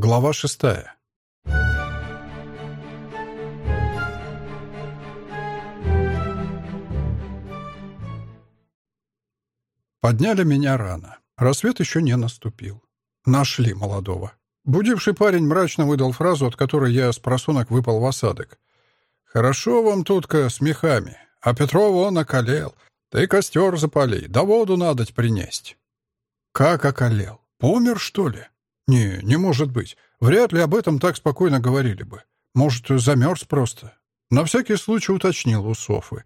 Глава шестая. Подняли меня рано. Рассвет еще не наступил. Нашли молодого. Будивший парень мрачно выдал фразу, от которой я с просунок выпал в осадок. «Хорошо вам тут-ка с мехами, а Петрова он околел. Ты костер запали, да воду надоть принесть». «Как околел? Помер, что ли?» «Не, не может быть. Вряд ли об этом так спокойно говорили бы. Может, замерз просто?» На всякий случай уточнил у Софы.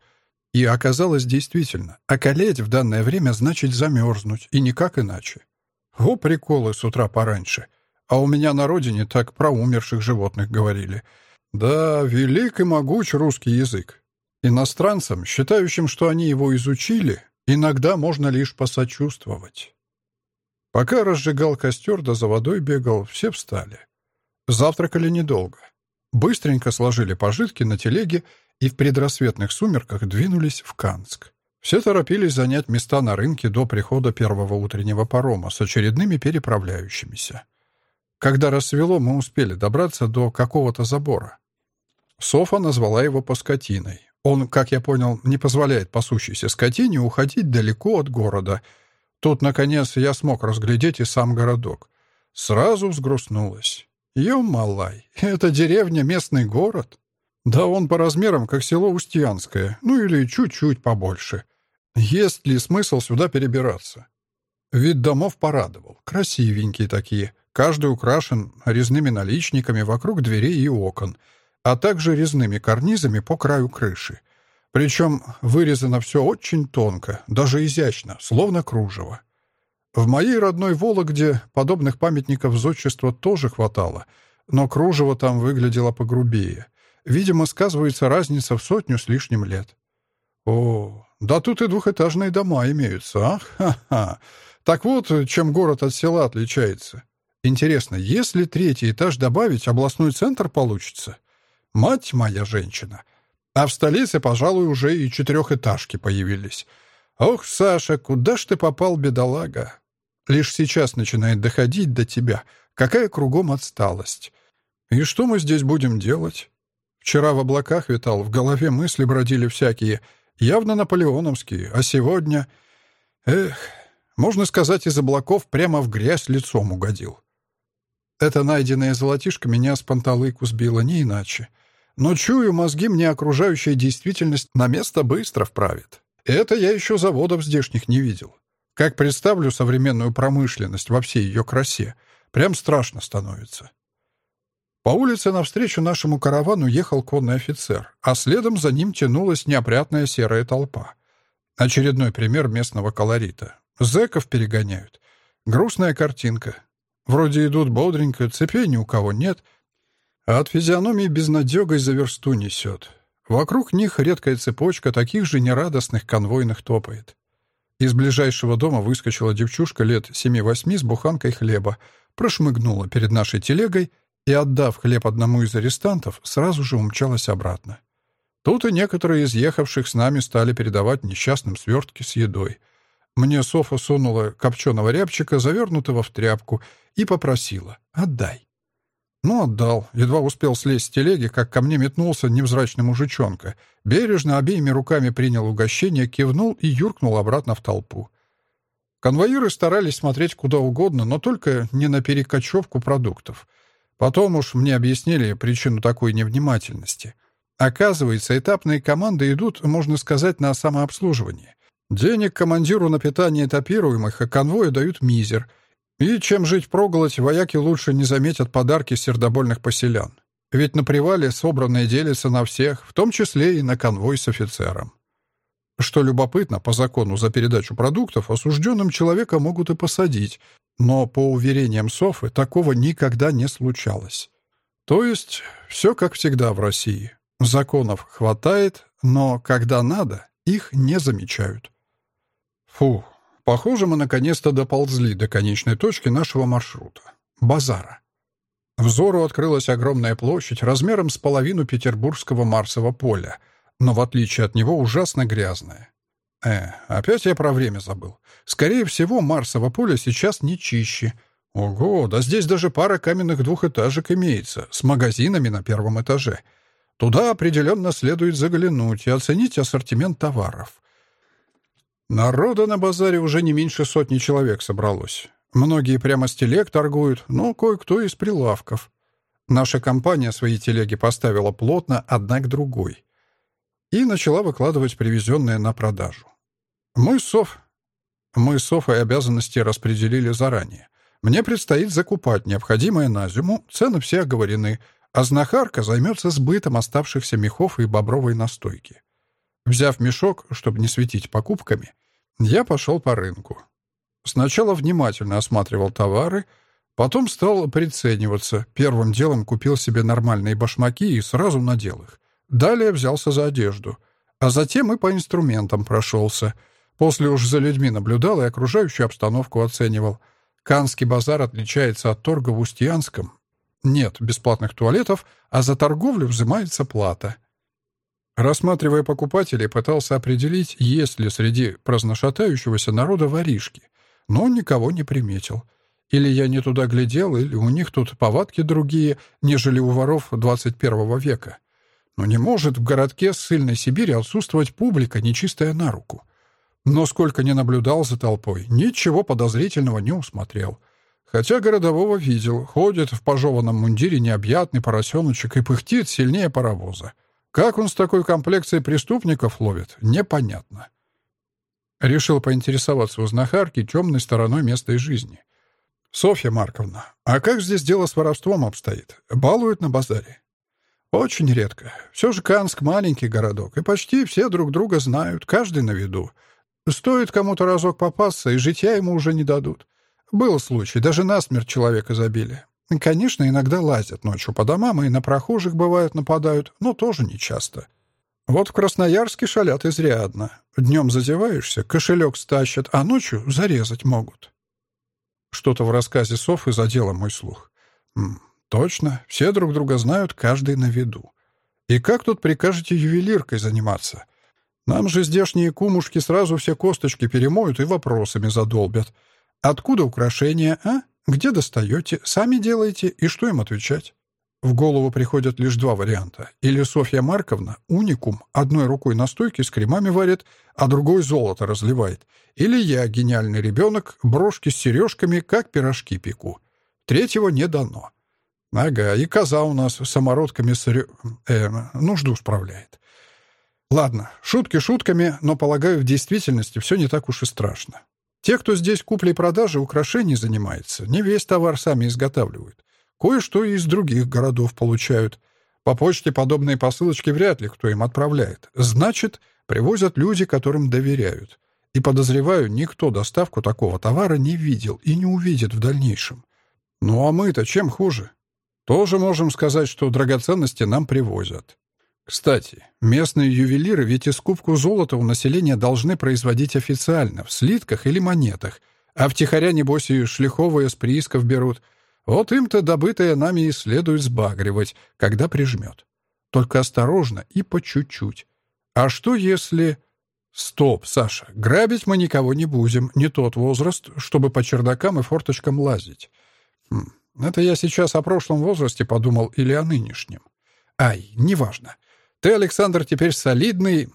И оказалось действительно, околеть в данное время значит замерзнуть, и никак иначе. О, приколы с утра пораньше. А у меня на родине так про умерших животных говорили. Да, велик и могуч русский язык. Иностранцам, считающим, что они его изучили, иногда можно лишь посочувствовать. Пока разжигал костер да за водой бегал, все встали. Завтракали недолго. Быстренько сложили пожитки на телеге и в предрассветных сумерках двинулись в Канск. Все торопились занять места на рынке до прихода первого утреннего парома с очередными переправляющимися. Когда рассвело, мы успели добраться до какого-то забора. Софа назвала его поскотиной. Он, как я понял, не позволяет пасущейся скотине уходить далеко от города. Тут, наконец, я смог разглядеть и сам городок. Сразу взгрустнулась. Ё-малай, это деревня, местный город? Да он по размерам, как село Устьянское, ну или чуть-чуть побольше. Есть ли смысл сюда перебираться? Вид домов порадовал. Красивенькие такие. Каждый украшен резными наличниками вокруг дверей и окон, а также резными карнизами по краю крыши. Причем вырезано все очень тонко, даже изящно, словно кружево. В моей родной Вологде подобных памятников зодчества тоже хватало, но кружево там выглядело погрубее. Видимо, сказывается разница в сотню с лишним лет. О, да тут и двухэтажные дома имеются, а? Ха-ха. Так вот, чем город от села отличается. Интересно, если третий этаж добавить, областной центр получится? Мать моя женщина. А в столице, пожалуй, уже и четырехэтажки появились. Ох, Саша, куда ж ты попал, бедолага? Лишь сейчас начинает доходить до тебя, какая кругом отсталость. И что мы здесь будем делать? Вчера в облаках витал, в голове мысли бродили всякие, явно наполеоновские, а сегодня... Эх, можно сказать, из облаков прямо в грязь лицом угодил. Это найденное золотишко меня с панталыку сбило, не иначе. Но чую, мозги мне окружающая действительность на место быстро вправит. Это я еще заводов здешних не видел. Как представлю современную промышленность во всей ее красе, прям страшно становится. По улице навстречу нашему каравану ехал конный офицер, а следом за ним тянулась неопрятная серая толпа. Очередной пример местного колорита. Зэков перегоняют. Грустная картинка. Вроде идут бодренько, цепей ни у кого нет, от физиономии безнадегой за версту несет. Вокруг них редкая цепочка таких же нерадостных конвойных топает. Из ближайшего дома выскочила девчушка лет семи-восьми с буханкой хлеба, прошмыгнула перед нашей телегой — и, отдав хлеб одному из арестантов, сразу же умчалась обратно. Тут и некоторые из ехавших с нами стали передавать несчастным свертки с едой. Мне Софа сунула копченого рябчика, завернутого в тряпку, и попросила «Отдай». Ну, отдал. Едва успел слезть с телеги, как ко мне метнулся невзрачный мужичонка. Бережно обеими руками принял угощение, кивнул и юркнул обратно в толпу. Конвоиры старались смотреть куда угодно, но только не на перекочевку продуктов — Потом уж мне объяснили причину такой невнимательности. Оказывается, этапные команды идут, можно сказать, на самообслуживание. Денег командиру на питание этапируемых, а конвою дают мизер. И чем жить проголодь, вояки лучше не заметят подарки сердобольных поселян. Ведь на привале собранное делится на всех, в том числе и на конвой с офицером. Что любопытно, по закону за передачу продуктов осужденным человека могут и посадить, но, по уверениям Софы, такого никогда не случалось. То есть все как всегда в России. Законов хватает, но когда надо, их не замечают. Фу, похоже, мы наконец-то доползли до конечной точки нашего маршрута — базара. Взору открылась огромная площадь размером с половину петербургского Марсового поля, но в отличие от него ужасно грязная. Э, опять я про время забыл. Скорее всего, Марсово поле сейчас не чище. Ого, да здесь даже пара каменных двухэтажек имеется, с магазинами на первом этаже. Туда определенно следует заглянуть и оценить ассортимент товаров. Народа на базаре уже не меньше сотни человек собралось. Многие прямо с телег торгуют, но кое-кто из прилавков. Наша компания свои телеги поставила плотно одна к другой и начала выкладывать привезенные на продажу. Мы с Соф... Мы с Софой обязанности распределили заранее. Мне предстоит закупать необходимое на зиму, цены все оговорены, а знахарка займется сбытом оставшихся мехов и бобровой настойки. Взяв мешок, чтобы не светить покупками, я пошел по рынку. Сначала внимательно осматривал товары, потом стал прицениваться. Первым делом купил себе нормальные башмаки и сразу надел их. Далее взялся за одежду, а затем и по инструментам прошелся. После уж за людьми наблюдал и окружающую обстановку оценивал — Канский базар отличается от торга в Устьянском. Нет бесплатных туалетов, а за торговлю взимается плата. Рассматривая покупателей, пытался определить, есть ли среди праздношатающегося народа воришки, но никого не приметил. Или я не туда глядел, или у них тут повадки другие, нежели у воров 21 века. Но не может в городке ссыльной Сибири отсутствовать публика, нечистая на руку. Но сколько не наблюдал за толпой, ничего подозрительного не усмотрел. Хотя городового видел, ходит в пожеванном мундире необъятный поросеночек и пыхтит сильнее паровоза. Как он с такой комплекцией преступников ловит, непонятно. Решил поинтересоваться у знахарки темной стороной местной жизни. «Софья Марковна, а как здесь дело с воровством обстоит? Балуют на базаре?» «Очень редко. Все же Канск — маленький городок, и почти все друг друга знают, каждый на виду. Стоит кому-то разок попасться, и житья ему уже не дадут. Был случай, даже насмерть человека забили. Конечно, иногда лазят ночью по домам и на прохожих, бывает, нападают, но тоже не часто. Вот в Красноярске шалят изрядно. Днем зазеваешься, кошелек стащат, а ночью зарезать могут. Что-то в рассказе Софы задело мой слух. М -м, точно, все друг друга знают, каждый на виду. И как тут прикажете ювелиркой заниматься? Нам же здешние кумушки сразу все косточки перемоют и вопросами задолбят. Откуда украшения, а? Где достаете? Сами делаете? И что им отвечать? В голову приходят лишь два варианта. Или Софья Марковна, уникум, одной рукой на стойке с кремами варит, а другой золото разливает. Или я, гениальный ребенок, брошки с сережками, как пирожки пеку. Третьего не дано. Ага, и коза у нас самородками сырё... э, нужду справляет. Ладно, шутки шутками, но, полагаю, в действительности все не так уж и страшно. Те, кто здесь куплей-продажей украшений занимается, не весь товар сами изготавливают. Кое-что и из других городов получают. По почте подобные посылочки вряд ли кто им отправляет. Значит, привозят люди, которым доверяют. И, подозреваю, никто доставку такого товара не видел и не увидит в дальнейшем. Ну а мы-то чем хуже? Тоже можем сказать, что драгоценности нам привозят. Кстати, местные ювелиры ведь и скупку золота у населения должны производить официально, в слитках или монетах, а втихаря, небось, и шлиховые с приисков берут. Вот им-то добытое нами и следует сбагривать, когда прижмет. Только осторожно и по чуть-чуть. А что если... Стоп, Саша, грабить мы никого не будем, не тот возраст, чтобы по чердакам и форточкам лазить. Хм, это я сейчас о прошлом возрасте подумал или о нынешнем. Ай, неважно. Ты, Александр, теперь солидный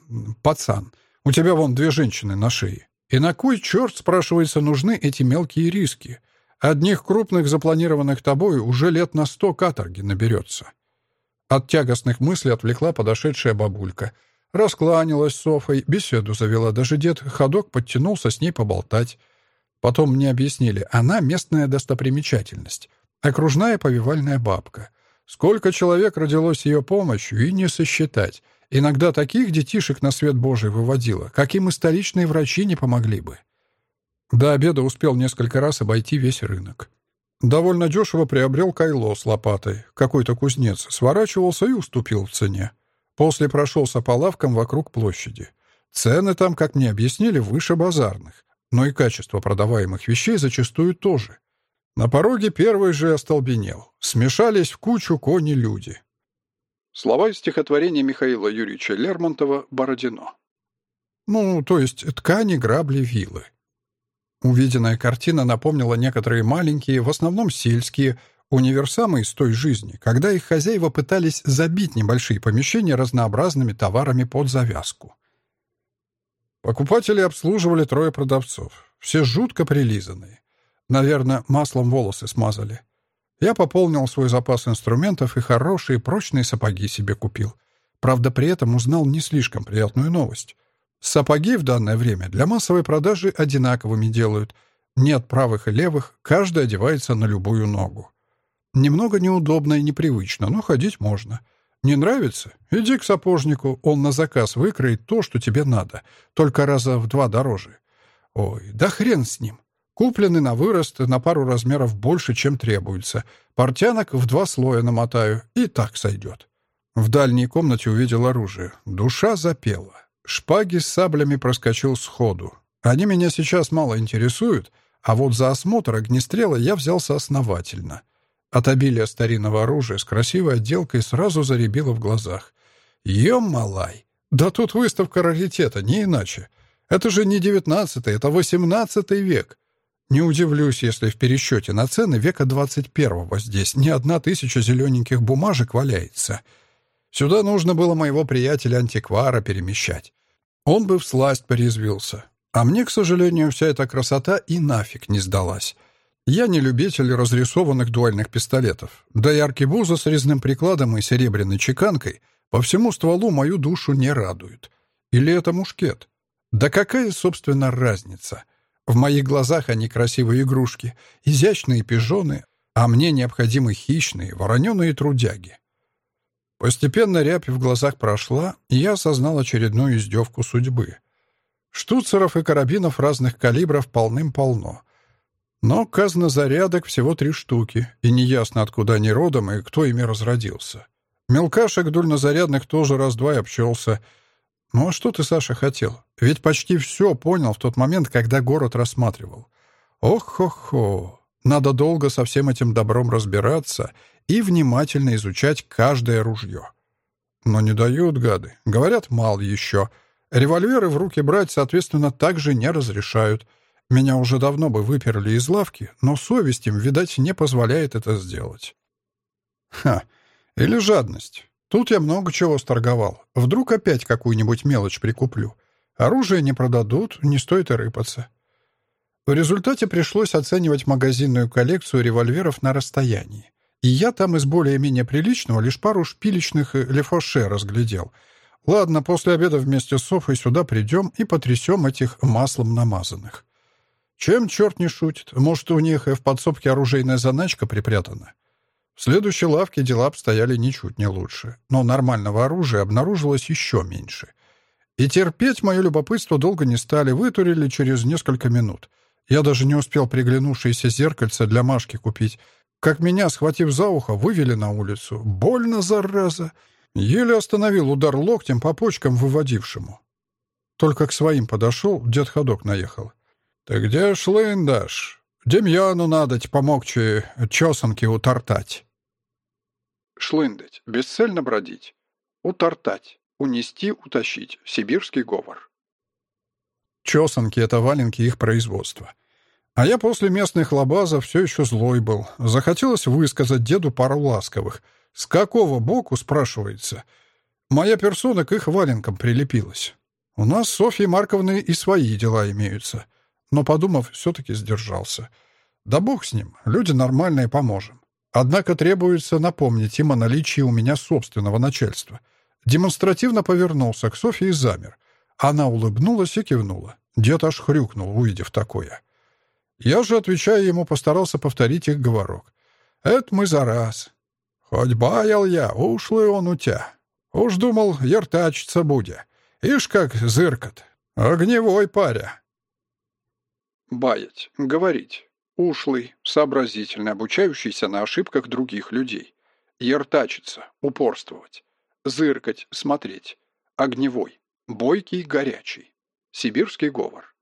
пацан. У тебя вон две женщины на шее. И на кой черт, спрашивается, нужны эти мелкие риски? Одних крупных, запланированных тобой, уже лет на сто каторги наберется. От тягостных мыслей отвлекла подошедшая бабулька. Раскланялась с Софой, беседу завела, даже дед ходок подтянулся с ней поболтать. Потом мне объяснили, она местная достопримечательность, окружная повивальная бабка. Сколько человек родилось ее помощью, и не сосчитать. Иногда таких детишек на свет Божий выводила, каким и столичные врачи не помогли бы. До обеда успел несколько раз обойти весь рынок. Довольно дешево приобрел кайло с лопатой. Какой-то кузнец сворачивался и уступил в цене. После прошелся по лавкам вокруг площади. Цены там, как мне объяснили, выше базарных. Но и качество продаваемых вещей зачастую тоже. На пороге первый же остолбенел. Смешались в кучу кони-люди. Слова из стихотворения Михаила Юрьевича Лермонтова «Бородино». Ну, то есть ткани, грабли, вилы. Увиденная картина напомнила некоторые маленькие, в основном сельские, универсамы из той жизни, когда их хозяева пытались забить небольшие помещения разнообразными товарами под завязку. Покупатели обслуживали трое продавцов, все жутко прилизанные. Наверное, маслом волосы смазали. Я пополнил свой запас инструментов и хорошие прочные сапоги себе купил. Правда, при этом узнал не слишком приятную новость. Сапоги в данное время для массовой продажи одинаковыми делают. Нет правых и левых, каждый одевается на любую ногу. Немного неудобно и непривычно, но ходить можно. Не нравится? Иди к сапожнику, он на заказ выкроет то, что тебе надо, только раза в два дороже. Ой, да хрен с ним. Куплены на вырост на пару размеров больше, чем требуется. Портянок в два слоя намотаю, и так сойдет. В дальней комнате увидел оружие. Душа запела. Шпаги с саблями проскочил сходу. Они меня сейчас мало интересуют, а вот за осмотр огнестрела я взялся основательно. От обилия старинного оружия с красивой отделкой сразу заребило в глазах. Ем-малай! Да тут выставка раритета, не иначе. Это же не девятнадцатый, это восемнадцатый век. Не удивлюсь, если в пересчете на цены века 21-го здесь не одна тысяча зелененьких бумажек валяется. Сюда нужно было моего приятеля-антиквара перемещать. Он бы всласть порезвился. А мне, к сожалению, вся эта красота и нафиг не сдалась. Я не любитель разрисованных дуальных пистолетов. Да и аркебуза с резным прикладом и серебряной чеканкой по всему стволу мою душу не радует. Или это мушкет? Да какая, собственно, разница? — в моих глазах они красивые игрушки, изящные пижоны, а мне необходимы хищные, вороненые трудяги. Постепенно рябь в глазах прошла, и я осознал очередную издевку судьбы. Штуцеров и карабинов разных калибров полным-полно. Но казна зарядок всего три штуки, и неясно, откуда они родом и кто ими разродился. Мелкашек дульнозарядных тоже раз-два обчелся — «Ну а что ты, Саша, хотел? Ведь почти все понял в тот момент, когда город рассматривал. Ох-хо-хо! Надо долго со всем этим добром разбираться и внимательно изучать каждое ружье. Но не дают гады. Говорят, мало еще. Револьверы в руки брать, соответственно, также не разрешают. Меня уже давно бы выперли из лавки, но совесть им, видать, не позволяет это сделать. Ха! Или жадность. Тут я много чего сторговал. Вдруг опять какую-нибудь мелочь прикуплю. Оружие не продадут, не стоит и рыпаться. В результате пришлось оценивать магазинную коллекцию револьверов на расстоянии. И я там из более-менее приличного лишь пару шпилечных лефоше разглядел. Ладно, после обеда вместе с Софой сюда придем и потрясем этих маслом намазанных. Чем черт не шутит? Может, у них в подсобке оружейная заначка припрятана? В следующей лавке дела обстояли ничуть не лучше, но нормального оружия обнаружилось еще меньше. И терпеть мое любопытство долго не стали, вытурили через несколько минут. Я даже не успел приглянувшееся зеркальце для Машки купить, как меня, схватив за ухо, вывели на улицу. Больно, зараза! Еле остановил удар локтем по почкам выводившему. Только к своим подошел, дед ходок наехал. «Ты где шлындаш? Демьяну надоть помогче чесанки утортать». Шлындать, бесцельно бродить. Утортать, унести, утащить. Сибирский говор. Чесанки — это валенки их производства. А я после местных лабазов все еще злой был. Захотелось высказать деду пару ласковых. С какого боку, спрашивается? Моя персона к их валенкам прилепилась. У нас с Софьей Марковной и свои дела имеются. Но, подумав, все-таки сдержался. Да бог с ним, люди нормальные, поможем. Однако требуется напомнить им о наличии у меня собственного начальства. Демонстративно повернулся к Софье и замер. Она улыбнулась и кивнула. Дед аж хрюкнул, увидев такое. Я же, отвечая ему, постарался повторить их говорок. «Это мы за раз. Хоть баял я, ушлый он у тебя. Уж думал, ертачиться буде. Ишь как зыркот. Огневой паря». «Баять, говорить». Ушлый, сообразительный, обучающийся на ошибках других людей. Ертачиться, упорствовать. Зыркать, смотреть. Огневой, бойкий, горячий. Сибирский говор.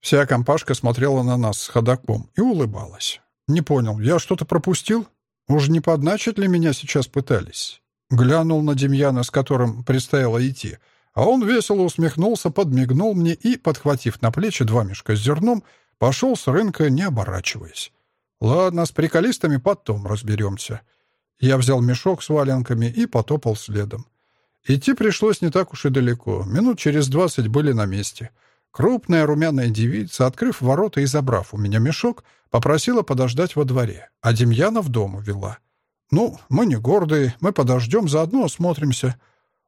Вся компашка смотрела на нас с ходаком и улыбалась. Не понял, я что-то пропустил? Уж не подначить ли меня сейчас пытались? Глянул на Демьяна, с которым предстояло идти. А он весело усмехнулся, подмигнул мне и, подхватив на плечи два мешка с зерном, пошел с рынка, не оборачиваясь. «Ладно, с приколистами потом разберемся». Я взял мешок с валенками и потопал следом. Идти пришлось не так уж и далеко. Минут через двадцать были на месте. Крупная румяная девица, открыв ворота и забрав у меня мешок, попросила подождать во дворе, а Демьяна в дом увела. «Ну, мы не гордые, мы подождем, заодно осмотримся».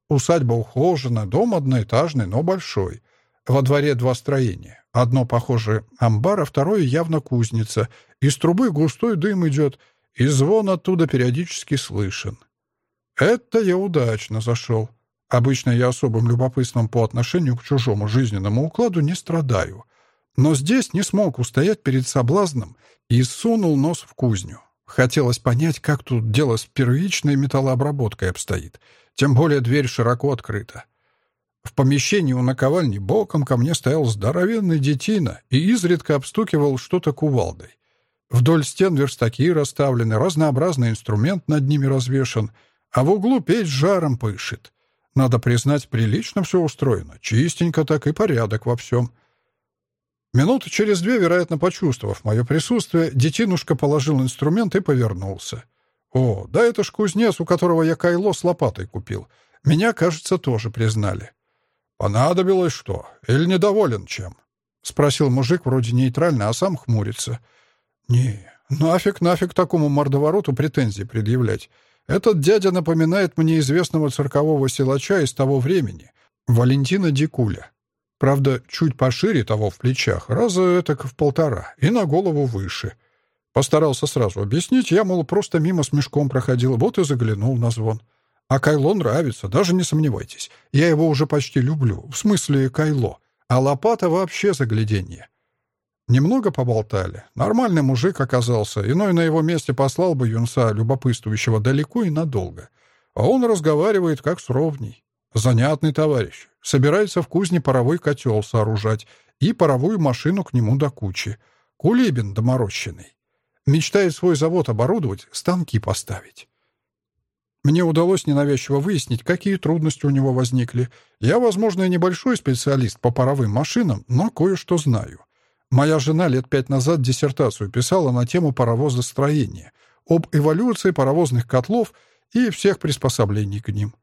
Усадьба ухожена, дом одноэтажный, но большой. Во дворе два строения. Одно, похоже, амбар, а второе явно кузница. Из трубы густой дым идет, и звон оттуда периодически слышен. Это я удачно зашел. Обычно я особым любопытством по отношению к чужому жизненному укладу не страдаю. Но здесь не смог устоять перед соблазном и сунул нос в кузню. Хотелось понять, как тут дело с первичной металлообработкой обстоит. Тем более дверь широко открыта. В помещении у наковальни боком ко мне стоял здоровенный детина и изредка обстукивал что-то кувалдой. Вдоль стен верстаки расставлены, разнообразный инструмент над ними развешан, а в углу печь жаром пышет. Надо признать, прилично все устроено, чистенько так и порядок во всем — Минуты через две, вероятно, почувствовав мое присутствие, детинушка положил инструмент и повернулся. «О, да это ж кузнец, у которого я кайло с лопатой купил. Меня, кажется, тоже признали». «Понадобилось что? Или недоволен чем?» — спросил мужик вроде нейтрально, а сам хмурится. «Не, нафиг, нафиг такому мордовороту претензии предъявлять. Этот дядя напоминает мне известного циркового силача из того времени, Валентина Дикуля. Правда, чуть пошире того в плечах, раза это в полтора, и на голову выше. Постарался сразу объяснить, я, мол, просто мимо с мешком проходил, вот и заглянул на звон. А Кайло нравится, даже не сомневайтесь. Я его уже почти люблю, в смысле Кайло. А лопата вообще загляденье. Немного поболтали. Нормальный мужик оказался, иной на его месте послал бы юнца, любопытствующего далеко и надолго. А он разговаривает как с ровней. Занятный товарищ. Собирается в кузне паровой котел сооружать и паровую машину к нему до кучи. Кулибин доморощенный. Мечтает свой завод оборудовать, станки поставить. Мне удалось ненавязчиво выяснить, какие трудности у него возникли. Я, возможно, и небольшой специалист по паровым машинам, но кое-что знаю. Моя жена лет пять назад диссертацию писала на тему паровозостроения, об эволюции паровозных котлов и всех приспособлений к ним.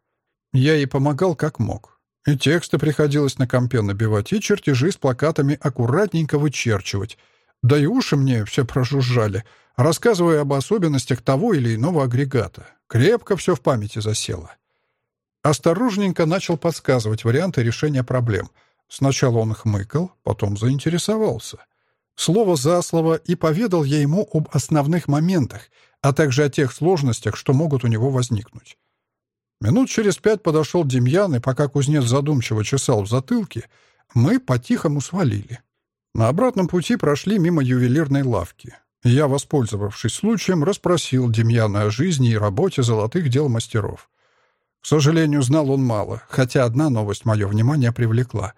Я ей помогал как мог. И тексты приходилось на компе набивать, и чертежи с плакатами аккуратненько вычерчивать. Да и уши мне все прожужжали, рассказывая об особенностях того или иного агрегата. Крепко все в памяти засело. Осторожненько начал подсказывать варианты решения проблем. Сначала он хмыкал, потом заинтересовался. Слово за слово и поведал я ему об основных моментах, а также о тех сложностях, что могут у него возникнуть. Минут через пять подошел Демьян, и пока кузнец задумчиво чесал в затылке, мы по-тихому свалили. На обратном пути прошли мимо ювелирной лавки. Я, воспользовавшись случаем, расспросил Демьяна о жизни и работе золотых дел мастеров. К сожалению, знал он мало, хотя одна новость мое внимание привлекла.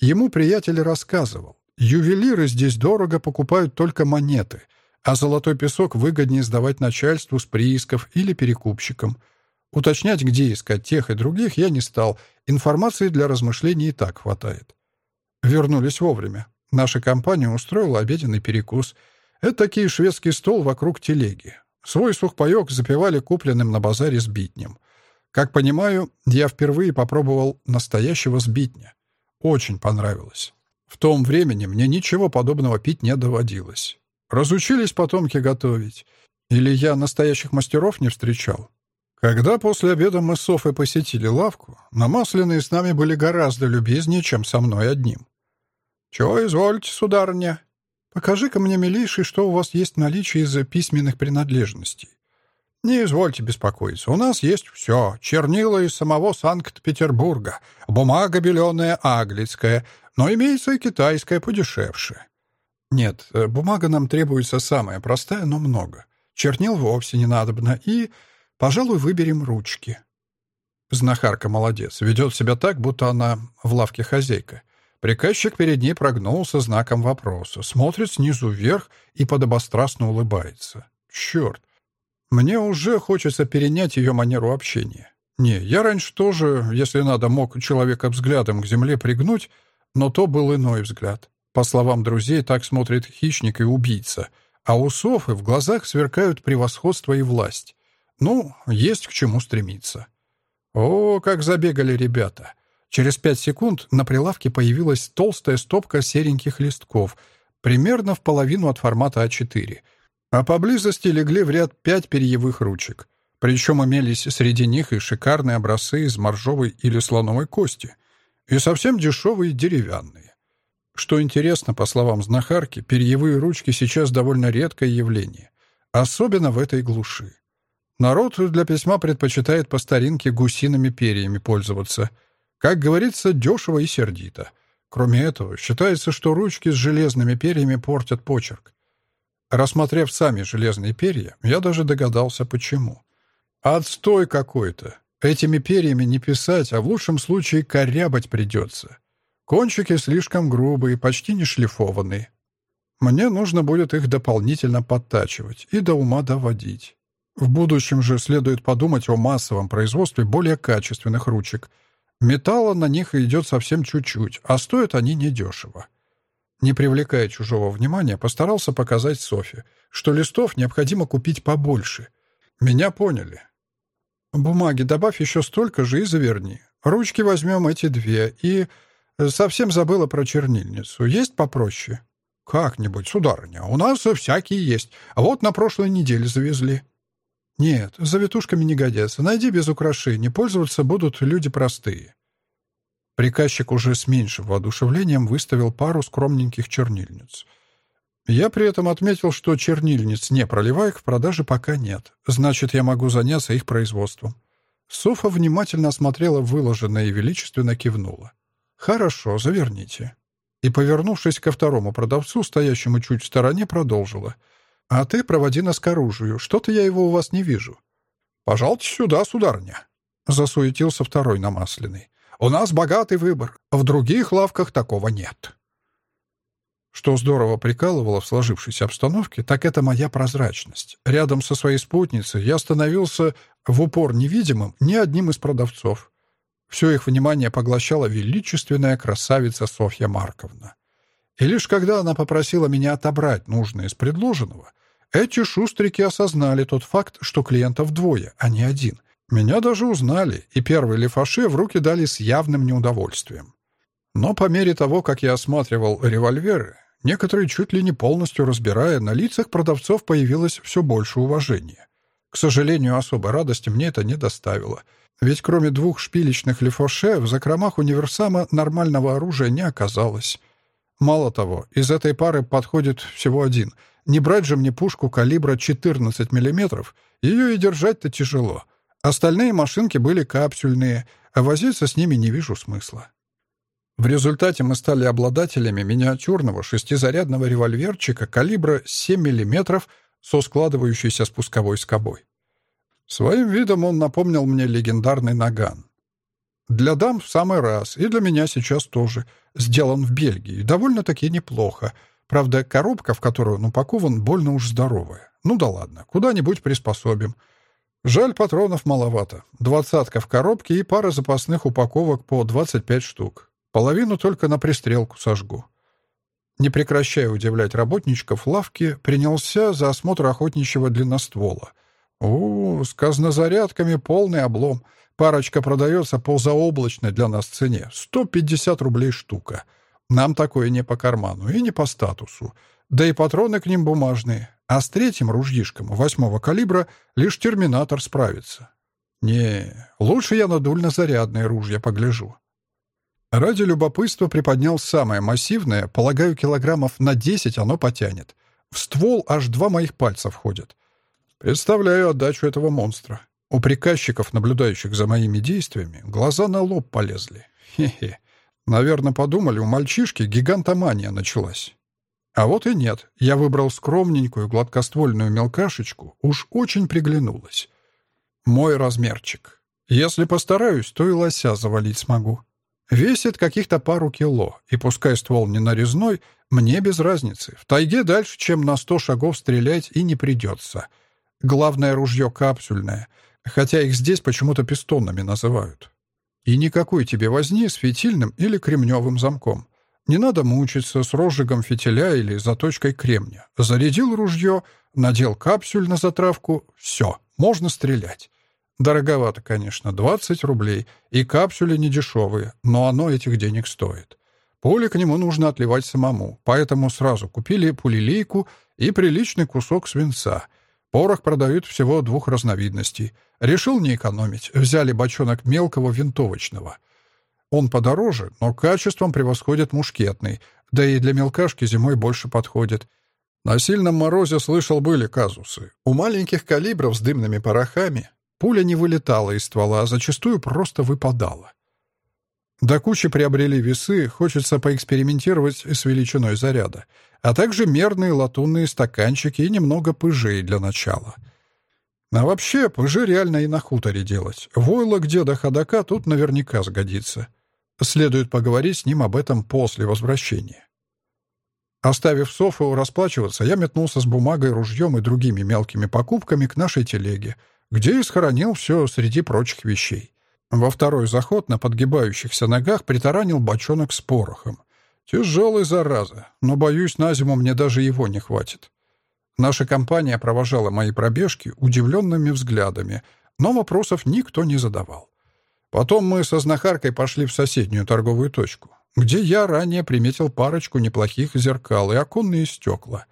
Ему приятель рассказывал. Ювелиры здесь дорого покупают только монеты, а золотой песок выгоднее сдавать начальству с приисков или перекупщикам — Уточнять, где искать тех и других, я не стал. Информации для размышлений и так хватает. Вернулись вовремя. Наша компания устроила обеденный перекус. Это такие шведский стол вокруг телеги. Свой сухпайок запивали купленным на базаре сбитнем. Как понимаю, я впервые попробовал настоящего сбитня. Очень понравилось. В том времени мне ничего подобного пить не доводилось. Разучились потомки готовить. Или я настоящих мастеров не встречал. Когда после обеда мы с Софой посетили лавку, намасленные с нами были гораздо любезнее, чем со мной одним. «Чего извольте, сударыня? Покажи-ка мне, милейший, что у вас есть в наличии из письменных принадлежностей. Не извольте беспокоиться, у нас есть все. Чернила из самого Санкт-Петербурга, бумага беленая аглицкая, но имеется и китайская подешевше. Нет, бумага нам требуется самая простая, но много. Чернил вовсе не надобно, и Пожалуй, выберем ручки. Знахарка молодец, ведет себя так, будто она в лавке хозяйка. Приказчик перед ней прогнулся знаком вопроса, смотрит снизу вверх и подобострастно улыбается. Черт! Мне уже хочется перенять ее манеру общения. Не, я раньше тоже, если надо, мог человека взглядом к земле пригнуть, но то был иной взгляд. По словам друзей, так смотрит хищник и убийца, а у Софы в глазах сверкают превосходство и власть. Ну, есть к чему стремиться. О, как забегали ребята! Через пять секунд на прилавке появилась толстая стопка сереньких листков, примерно в половину от формата А4. А поблизости легли в ряд пять перьевых ручек. Причем имелись среди них и шикарные образцы из моржовой или слоновой кости, и совсем дешевые деревянные. Что интересно, по словам знахарки, перьевые ручки сейчас довольно редкое явление, особенно в этой глуши. Народ для письма предпочитает по старинке гусиными перьями пользоваться — как говорится, дешево и сердито. Кроме этого, считается, что ручки с железными перьями портят почерк. Рассмотрев сами железные перья, я даже догадался, почему. Отстой какой-то. Этими перьями не писать, а в лучшем случае корябать придется. Кончики слишком грубые, почти не шлифованные. Мне нужно будет их дополнительно подтачивать и до ума доводить. В будущем же следует подумать о массовом производстве более качественных ручек — Металла на них идет совсем чуть-чуть, а стоят они недешево. Не привлекая чужого внимания, постарался показать Софе, что листов необходимо купить побольше. Меня поняли. Бумаги добавь еще столько же и заверни. Ручки возьмем эти две. И совсем забыла про чернильницу. Есть попроще? Как-нибудь, сударыня. У нас всякие есть. А вот на прошлой неделе завезли. «Нет, завитушками не годятся. Найди без украшений. Пользоваться будут люди простые». Приказчик уже с меньшим воодушевлением выставил пару скромненьких чернильниц. Я при этом отметил, что чернильниц не проливаек в продаже пока нет. Значит, я могу заняться их производством. Софа внимательно осмотрела выложенное и величественно кивнула. «Хорошо, заверните». И, повернувшись ко второму продавцу, стоящему чуть в стороне, продолжила — «А ты проводи нас к оружию. Что-то я его у вас не вижу». «Пожалуйте сюда, сударыня», — засуетился второй намасленный. «У нас богатый выбор. В других лавках такого нет». Что здорово прикалывало в сложившейся обстановке, так это моя прозрачность. Рядом со своей спутницей я становился в упор невидимым ни одним из продавцов. Все их внимание поглощала величественная красавица Софья Марковна. И лишь когда она попросила меня отобрать нужное из предложенного, эти шустрики осознали тот факт, что клиентов двое, а не один. Меня даже узнали, и первый лифаше в руки дали с явным неудовольствием. Но по мере того, как я осматривал револьверы, некоторые чуть ли не полностью разбирая, на лицах продавцов появилось все больше уважения. К сожалению, особой радости мне это не доставило. Ведь кроме двух шпилечных лифоше в закромах универсама нормального оружия не оказалось. Мало того, из этой пары подходит всего один — не брать же мне пушку калибра 14 мм, ее и держать-то тяжело. Остальные машинки были капсюльные, а возиться с ними не вижу смысла. В результате мы стали обладателями миниатюрного шестизарядного револьверчика калибра 7 мм со складывающейся спусковой скобой. Своим видом он напомнил мне легендарный наган. Для дам в самый раз, и для меня сейчас тоже. Сделан в Бельгии, довольно-таки неплохо — Правда, коробка, в которую он упакован, больно уж здоровая. Ну да ладно, куда-нибудь приспособим. Жаль, патронов маловато. Двадцатка в коробке и пара запасных упаковок по 25 штук. Половину только на пристрелку сожгу. Не прекращая удивлять работничков лавки, принялся за осмотр охотничьего длинноствола. О, с казнозарядками полный облом. Парочка продается по заоблачной для нас цене. 150 рублей штука. — нам такое не по карману и не по статусу. Да и патроны к ним бумажные. А с третьим ружьишком восьмого калибра лишь терминатор справится. Не, лучше я на дульнозарядные ружья погляжу. Ради любопытства приподнял самое массивное, полагаю, килограммов на десять оно потянет. В ствол аж два моих пальца входят. Представляю отдачу этого монстра. У приказчиков, наблюдающих за моими действиями, глаза на лоб полезли. Хе-хе. Наверное, подумали, у мальчишки гигантомания началась. А вот и нет. Я выбрал скромненькую гладкоствольную мелкашечку, уж очень приглянулась. Мой размерчик. Если постараюсь, то и лося завалить смогу. Весит каких-то пару кило, и пускай ствол не нарезной, мне без разницы. В тайге дальше, чем на сто шагов стрелять и не придется. Главное ружье капсульное. хотя их здесь почему-то пистонами называют. И никакой тебе возни с фитильным или кремневым замком. Не надо мучиться с розжигом фитиля или заточкой кремня. Зарядил ружье, надел капсюль на затравку — все, можно стрелять. Дороговато, конечно, 20 рублей, и капсюли недешевые, но оно этих денег стоит. Пули к нему нужно отливать самому, поэтому сразу купили пулелейку и приличный кусок свинца. Порох продают всего двух разновидностей. Решил не экономить, взяли бочонок мелкого винтовочного. Он подороже, но качеством превосходит мушкетный, да и для мелкашки зимой больше подходит. На сильном морозе слышал были казусы. У маленьких калибров с дымными порохами Пуля не вылетала из ствола, а зачастую просто выпадала. До кучи приобрели весы, хочется поэкспериментировать с величиной заряда, а также мерные латунные стаканчики и немного пыжей для начала. А вообще, пыжи реально и на хуторе делать. Войлок деда ходока тут наверняка сгодится. Следует поговорить с ним об этом после возвращения. Оставив Софу расплачиваться, я метнулся с бумагой, ружьем и другими мелкими покупками к нашей телеге — где и схоронил все среди прочих вещей. Во второй заход на подгибающихся ногах притаранил бочонок с порохом. Тяжелый, зараза, но, боюсь, на зиму мне даже его не хватит. Наша компания провожала мои пробежки удивленными взглядами, но вопросов никто не задавал. Потом мы со знахаркой пошли в соседнюю торговую точку, где я ранее приметил парочку неплохих зеркал и оконные стекла.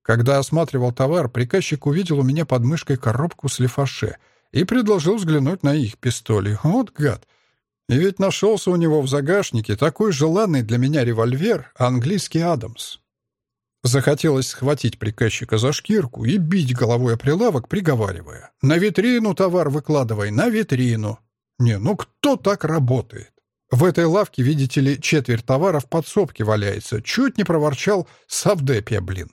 Когда осматривал товар, приказчик увидел у меня под мышкой коробку с лифаше и предложил взглянуть на их пистоли. Вот гад! И ведь нашелся у него в загашнике такой желанный для меня револьвер английский «Адамс». Захотелось схватить приказчика за шкирку и бить головой о прилавок, приговаривая. «На витрину товар выкладывай, на витрину!» Не, ну кто так работает? В этой лавке, видите ли, четверть товара в подсобке валяется. Чуть не проворчал Савдепия, блин.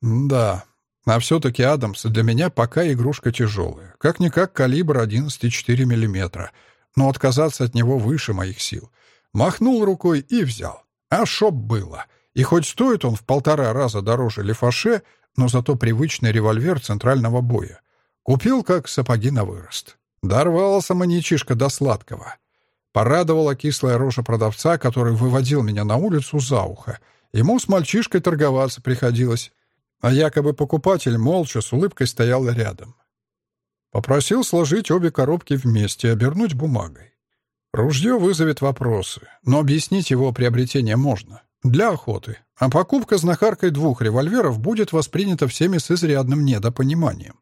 Да, а все-таки Адамс для меня пока игрушка тяжелая. Как-никак калибр 11,4 мм. Но отказаться от него выше моих сил. Махнул рукой и взял. А шоп было. И хоть стоит он в полтора раза дороже Лефаше, но зато привычный револьвер центрального боя. Купил как сапоги на вырост. Дорвался маньячишка до сладкого. Порадовала кислая рожа продавца, который выводил меня на улицу за ухо. Ему с мальчишкой торговаться приходилось а якобы покупатель молча с улыбкой стоял рядом. Попросил сложить обе коробки вместе и обернуть бумагой. Ружье вызовет вопросы, но объяснить его приобретение можно. Для охоты. А покупка знахаркой двух револьверов будет воспринята всеми с изрядным недопониманием.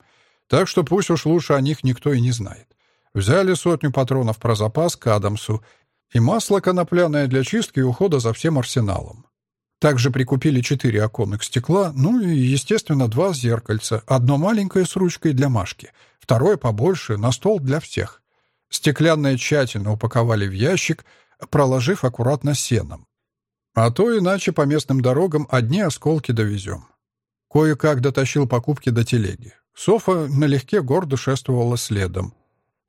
Так что пусть уж лучше о них никто и не знает. Взяли сотню патронов про запас к Адамсу и масло конопляное для чистки и ухода за всем арсеналом. Также прикупили четыре оконных стекла, ну и, естественно, два зеркальца. Одно маленькое с ручкой для Машки, второе побольше, на стол для всех. Стеклянное тщательно упаковали в ящик, проложив аккуратно сеном. А то иначе по местным дорогам одни осколки довезем. Кое-как дотащил покупки до телеги. Софа налегке гордо шествовала следом.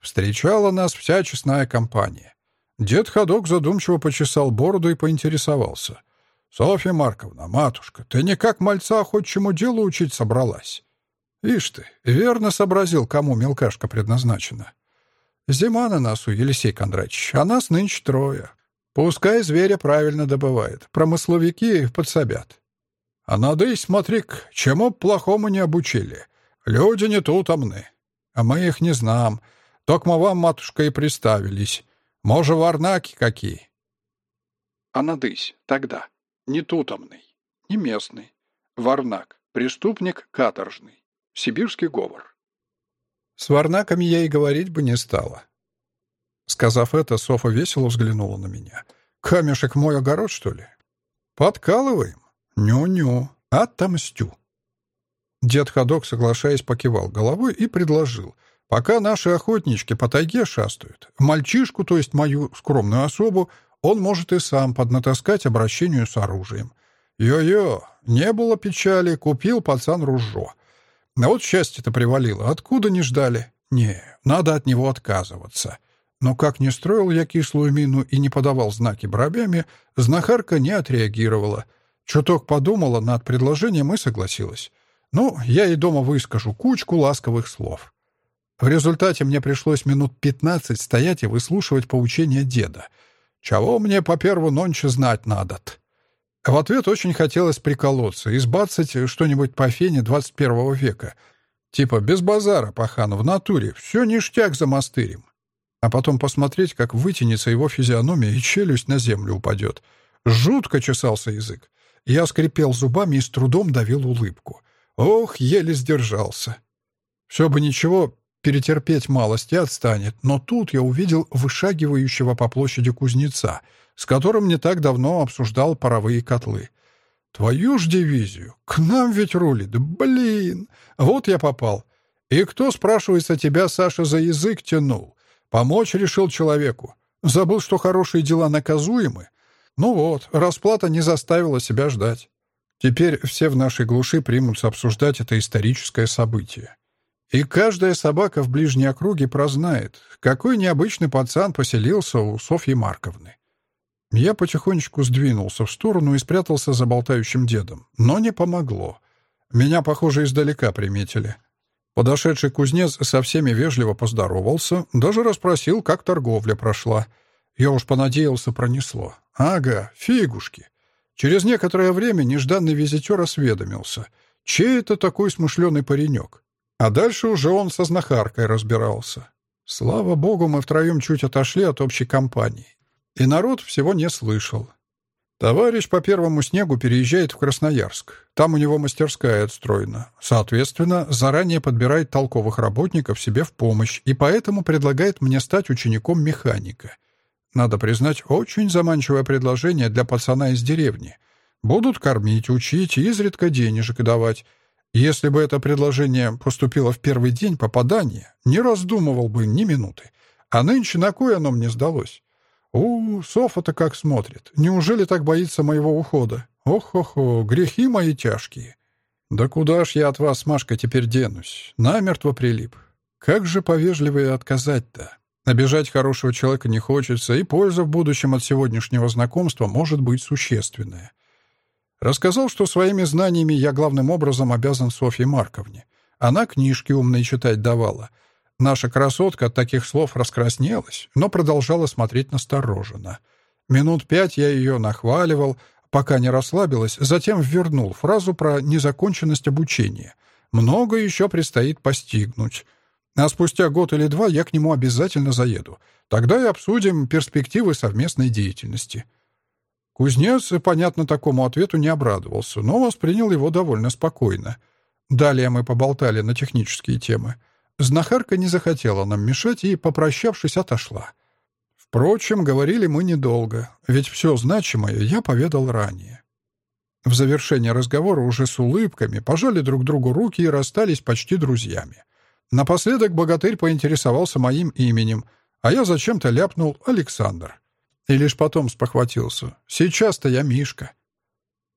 Встречала нас вся честная компания. Дед Ходок задумчиво почесал бороду и поинтересовался — «Софья Марковна, матушка, ты никак мальца хоть чему делу учить собралась?» «Ишь ты, верно сообразил, кому мелкашка предназначена. Зима на носу, Елисей Кондратьевич, а нас нынче трое. Пускай зверя правильно добывает, промысловики подсобят. А надо и смотри чему плохому не обучили. Люди не тут умны. А мы их не знаем. Токмо вам, матушка, и приставились. Може, варнаки какие?» «А надысь, тогда», не тутомный, не местный. Варнак, преступник каторжный. Сибирский говор. С варнаками я и говорить бы не стала. Сказав это, Софа весело взглянула на меня. «Камешек мой огород, что ли?» «Подкалываем? Ню-ню, отомстю». Дед Ходок, соглашаясь, покивал головой и предложил. «Пока наши охотнички по тайге шастают, мальчишку, то есть мою скромную особу, он может и сам поднатаскать обращению с оружием. Йо-йо, не было печали, купил пацан ружо. А вот счастье-то привалило, откуда не ждали? Не, надо от него отказываться. Но как не строил я кислую мину и не подавал знаки бровями, знахарка не отреагировала. Чуток подумала над предложением и согласилась. Ну, я и дома выскажу кучку ласковых слов. В результате мне пришлось минут пятнадцать стоять и выслушивать поучения деда. «Чего мне по перву нонче знать надо -т? В ответ очень хотелось приколоться и сбацать что-нибудь по фене 21 века. Типа «без базара, пахан, в натуре, все ништяк за мастырем». А потом посмотреть, как вытянется его физиономия и челюсть на землю упадет. Жутко чесался язык. Я скрипел зубами и с трудом давил улыбку. Ох, еле сдержался. Все бы ничего, перетерпеть малость и отстанет, но тут я увидел вышагивающего по площади кузнеца, с которым не так давно обсуждал паровые котлы. Твою ж дивизию! К нам ведь рулит! Блин! Вот я попал. И кто, спрашивается, тебя, Саша, за язык тянул? Помочь решил человеку. Забыл, что хорошие дела наказуемы? Ну вот, расплата не заставила себя ждать. Теперь все в нашей глуши примутся обсуждать это историческое событие. И каждая собака в ближней округе прознает, какой необычный пацан поселился у Софьи Марковны. Я потихонечку сдвинулся в сторону и спрятался за болтающим дедом. Но не помогло. Меня, похоже, издалека приметили. Подошедший кузнец со всеми вежливо поздоровался, даже расспросил, как торговля прошла. Я уж понадеялся, пронесло. Ага, фигушки. Через некоторое время нежданный визитер осведомился. Чей это такой смышленый паренек? А дальше уже он со знахаркой разбирался. Слава богу, мы втроем чуть отошли от общей компании. И народ всего не слышал. Товарищ по первому снегу переезжает в Красноярск. Там у него мастерская отстроена. Соответственно, заранее подбирает толковых работников себе в помощь и поэтому предлагает мне стать учеником механика. Надо признать, очень заманчивое предложение для пацана из деревни. Будут кормить, учить, изредка денежек давать — если бы это предложение поступило в первый день попадания, не раздумывал бы ни минуты. А нынче на кой оно мне сдалось? У, Софа-то как смотрит. Неужели так боится моего ухода? Ох-охо, грехи мои тяжкие. Да куда ж я от вас, Машка, теперь денусь? Намертво прилип. Как же повежливее отказать-то? Обижать хорошего человека не хочется, и польза в будущем от сегодняшнего знакомства может быть существенная. Рассказал, что своими знаниями я главным образом обязан Софье Марковне. Она книжки умные читать давала. Наша красотка от таких слов раскраснелась, но продолжала смотреть настороженно. Минут пять я ее нахваливал, пока не расслабилась, затем вернул фразу про незаконченность обучения. Много еще предстоит постигнуть. А спустя год или два я к нему обязательно заеду. Тогда и обсудим перспективы совместной деятельности. Кузнец, понятно, такому ответу не обрадовался, но воспринял его довольно спокойно. Далее мы поболтали на технические темы. Знахарка не захотела нам мешать и, попрощавшись, отошла. Впрочем, говорили мы недолго, ведь все значимое я поведал ранее. В завершение разговора уже с улыбками пожали друг другу руки и расстались почти друзьями. Напоследок богатырь поинтересовался моим именем, а я зачем-то ляпнул «Александр». И лишь потом спохватился. Сейчас-то я Мишка.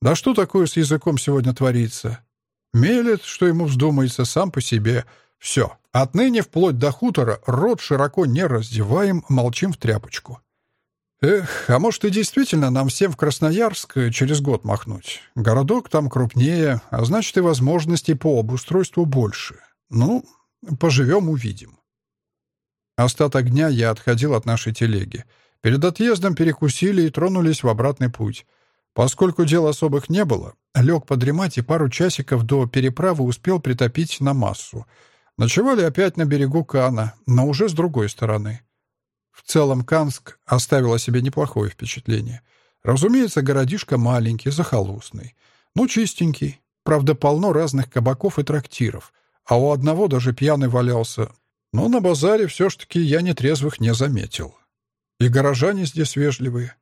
Да что такое с языком сегодня творится? Мелет, что ему вздумается, сам по себе. Все. Отныне вплоть до хутора рот широко не раздеваем, молчим в тряпочку. Эх, а может и действительно нам всем в Красноярск через год махнуть. Городок там крупнее, а значит и возможностей по обустройству больше. Ну, поживем, увидим. Остаток дня я отходил от нашей телеги. Перед отъездом перекусили и тронулись в обратный путь. Поскольку дел особых не было, лег подремать и пару часиков до переправы успел притопить на массу. Ночевали опять на берегу Кана, но уже с другой стороны. В целом Канск оставил о себе неплохое впечатление. Разумеется, городишко маленький, захолустный. Ну, чистенький. Правда, полно разных кабаков и трактиров. А у одного даже пьяный валялся. Но на базаре все ж таки я нетрезвых не заметил. И горожане здесь вежливые.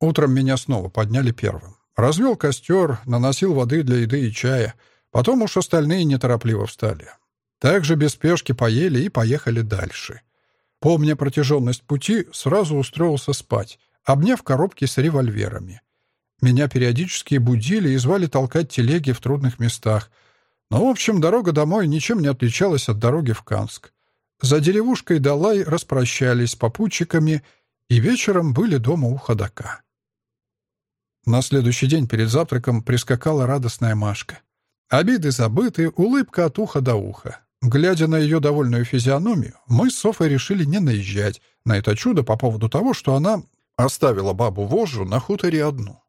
Утром меня снова подняли первым. Развел костер, наносил воды для еды и чая. Потом уж остальные неторопливо встали. Также без спешки поели и поехали дальше. Помня протяженность пути, сразу устроился спать, обняв коробки с револьверами. Меня периодически будили и звали толкать телеги в трудных местах. Но, в общем, дорога домой ничем не отличалась от дороги в Канск. За деревушкой Далай распрощались с попутчиками и вечером были дома у ходока. На следующий день перед завтраком прискакала радостная Машка. Обиды забыты, улыбка от уха до уха. Глядя на ее довольную физиономию, мы с Софой решили не наезжать на это чудо по поводу того, что она оставила бабу-вожжу на хуторе одну.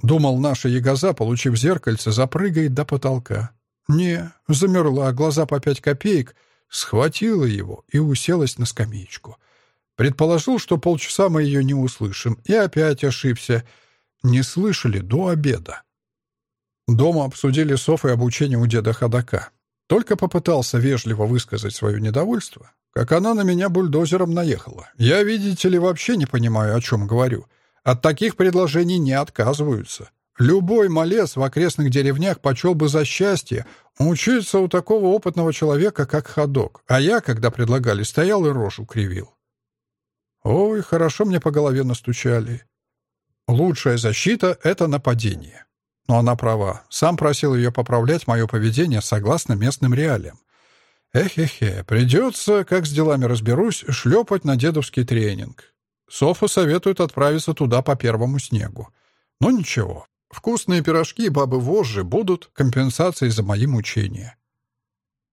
Думал, наша ягоза, получив зеркальце, запрыгает до потолка. Не, замерла, глаза по пять копеек, схватила его и уселась на скамеечку. Предположил, что полчаса мы ее не услышим, и опять ошибся. Не слышали до обеда. Дома обсудили с Софой обучение у деда Ходока. Только попытался вежливо высказать свое недовольство, как она на меня бульдозером наехала. Я, видите ли, вообще не понимаю, о чем говорю. От таких предложений не отказываются. Любой малец в окрестных деревнях почел бы за счастье учиться у такого опытного человека, как ходок. А я, когда предлагали, стоял и рожу кривил. Ой, хорошо мне по голове настучали. Лучшая защита — это нападение. Но она права. Сам просил ее поправлять мое поведение согласно местным реалиям. Эхе-хе, придется, как с делами разберусь, шлепать на дедовский тренинг. Софа советует отправиться туда по первому снегу. Но ничего, вкусные пирожки бабы-вожжи будут компенсацией за мои мучения.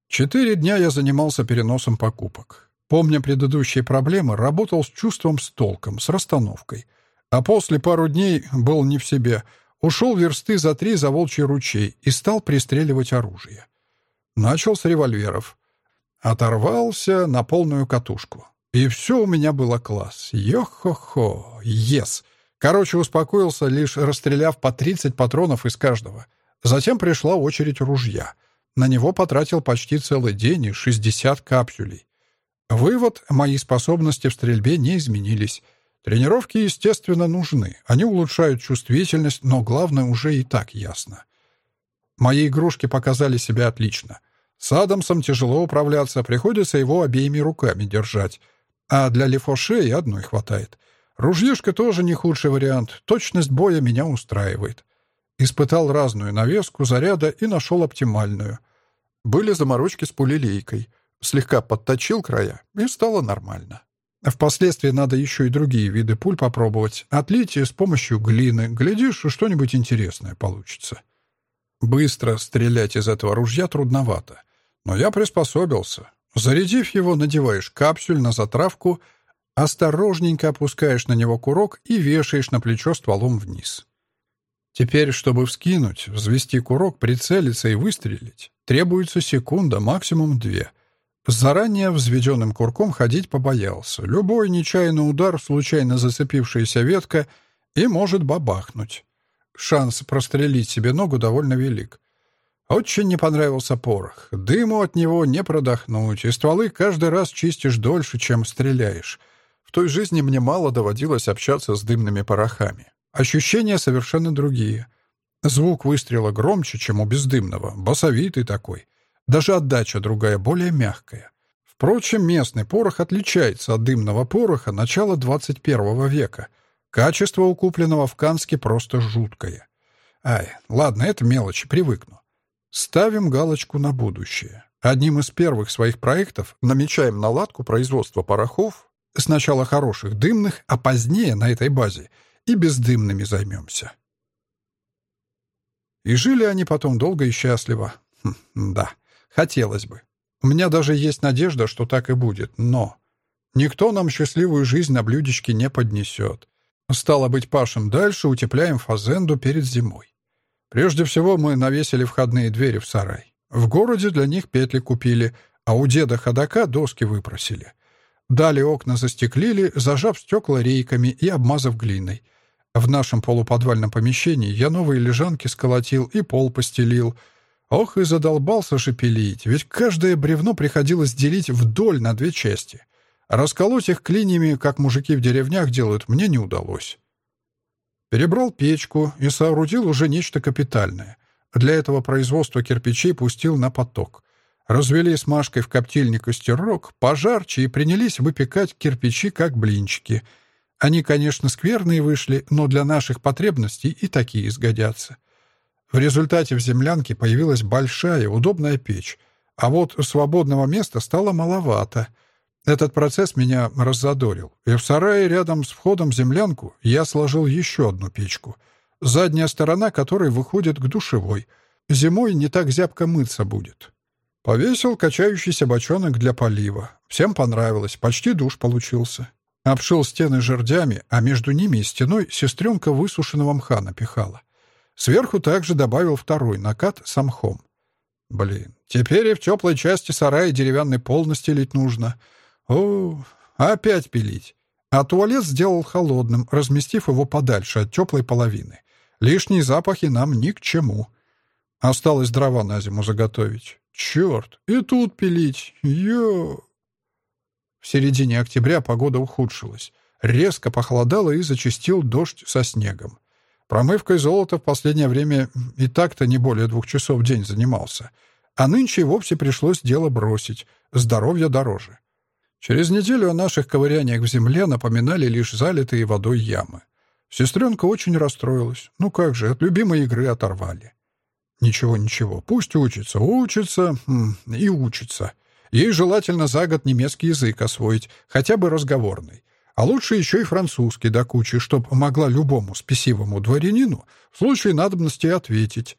Четыре дня я занимался переносом покупок. Помня предыдущие проблемы, работал с чувством, с толком, с расстановкой. А после пару дней был не в себе — Ушел версты за три за волчий ручей и стал пристреливать оружие. Начал с револьверов. Оторвался на полную катушку. И все у меня было класс. Йо-хо-хо, ес. Короче, успокоился, лишь расстреляв по 30 патронов из каждого. Затем пришла очередь ружья. На него потратил почти целый день и 60 капсулей. Вывод, мои способности в стрельбе не изменились. Тренировки, естественно, нужны. Они улучшают чувствительность, но главное уже и так ясно. Мои игрушки показали себя отлично. С Адамсом тяжело управляться, приходится его обеими руками держать. А для лефоше и одной хватает. Ружьишка тоже не худший вариант. Точность боя меня устраивает. Испытал разную навеску, заряда и нашел оптимальную. Были заморочки с пулелейкой. Слегка подточил края, и стало нормально. Впоследствии надо еще и другие виды пуль попробовать. Отлить с помощью глины. Глядишь, что-нибудь интересное получится. Быстро стрелять из этого ружья трудновато. Но я приспособился. Зарядив его, надеваешь капсюль на затравку, осторожненько опускаешь на него курок и вешаешь на плечо стволом вниз. Теперь, чтобы вскинуть, взвести курок, прицелиться и выстрелить, требуется секунда, максимум две — заранее взведенным курком ходить побоялся. Любой нечаянный удар, случайно зацепившаяся ветка, и может бабахнуть. Шанс прострелить себе ногу довольно велик. Очень не понравился порох. Дыму от него не продохнуть, и стволы каждый раз чистишь дольше, чем стреляешь. Той жизни мне мало доводилось общаться с дымными порохами. Ощущения совершенно другие. Звук выстрела громче, чем у бездымного, басовитый такой. Даже отдача другая, более мягкая. Впрочем, местный порох отличается от дымного пороха начала 21 века. Качество укупленного в Канске просто жуткое. Ай, ладно, это мелочи, привыкну. Ставим галочку на будущее. Одним из первых своих проектов намечаем наладку производства порохов, сначала хороших дымных, а позднее на этой базе и бездымными займемся. И жили они потом долго и счастливо. Хм, да. Хотелось бы. У меня даже есть надежда, что так и будет, но... Никто нам счастливую жизнь на блюдечке не поднесет. Стало быть, пашем дальше, утепляем фазенду перед зимой. Прежде всего мы навесили входные двери в сарай. В городе для них петли купили, а у деда ходока доски выпросили. Далее окна застеклили, зажав стекла рейками и обмазав глиной. В нашем полуподвальном помещении я новые лежанки сколотил и пол постелил — Ох, и задолбался шепелить, ведь каждое бревно приходилось делить вдоль на две части. расколоть их клиньями, как мужики в деревнях делают, мне не удалось. Перебрал печку и соорудил уже нечто капитальное. Для этого производства кирпичей пустил на поток. Развели смажкой в коптильне костерок, пожарче и принялись выпекать кирпичи, как блинчики. Они, конечно, скверные вышли, но для наших потребностей и такие изгодятся. В результате в землянке появилась большая, удобная печь, а вот свободного места стало маловато. Этот процесс меня раззадорил, и в сарае рядом с входом в землянку я сложил еще одну печку, задняя сторона которой выходит к душевой. Зимой не так зябко мыться будет. Повесил качающийся бочонок для полива. Всем понравилось, почти душ получился. Обшил стены жердями, а между ними и стеной сестренка высушенного мха напихала. Сверху также добавил второй накат с мхом. Блин, теперь и в теплой части сарая деревянный пол настелить нужно. О, опять пилить. А туалет сделал холодным, разместив его подальше от теплой половины. Лишние запахи нам ни к чему. Осталось дрова на зиму заготовить. Черт, и тут пилить. Йо! В середине октября погода ухудшилась. Резко похолодало и зачастил дождь со снегом. Промывкой золота в последнее время и так-то не более двух часов в день занимался. А нынче и вовсе пришлось дело бросить. Здоровье дороже. Через неделю о наших ковыряниях в земле напоминали лишь залитые водой ямы. Сестренка очень расстроилась. Ну как же, от любимой игры оторвали. Ничего, ничего, пусть учится, учится и учится. Ей желательно за год немецкий язык освоить, хотя бы разговорный. А лучше еще и французский до кучи, чтоб могла любому спесивому дворянину в случае надобности ответить.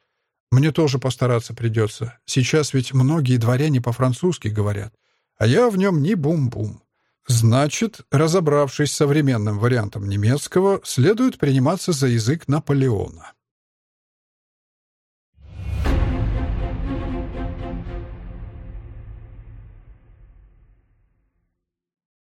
Мне тоже постараться придется. Сейчас ведь многие дворяне по-французски говорят, а я в нем не бум-бум. Значит, разобравшись с современным вариантом немецкого, следует приниматься за язык Наполеона.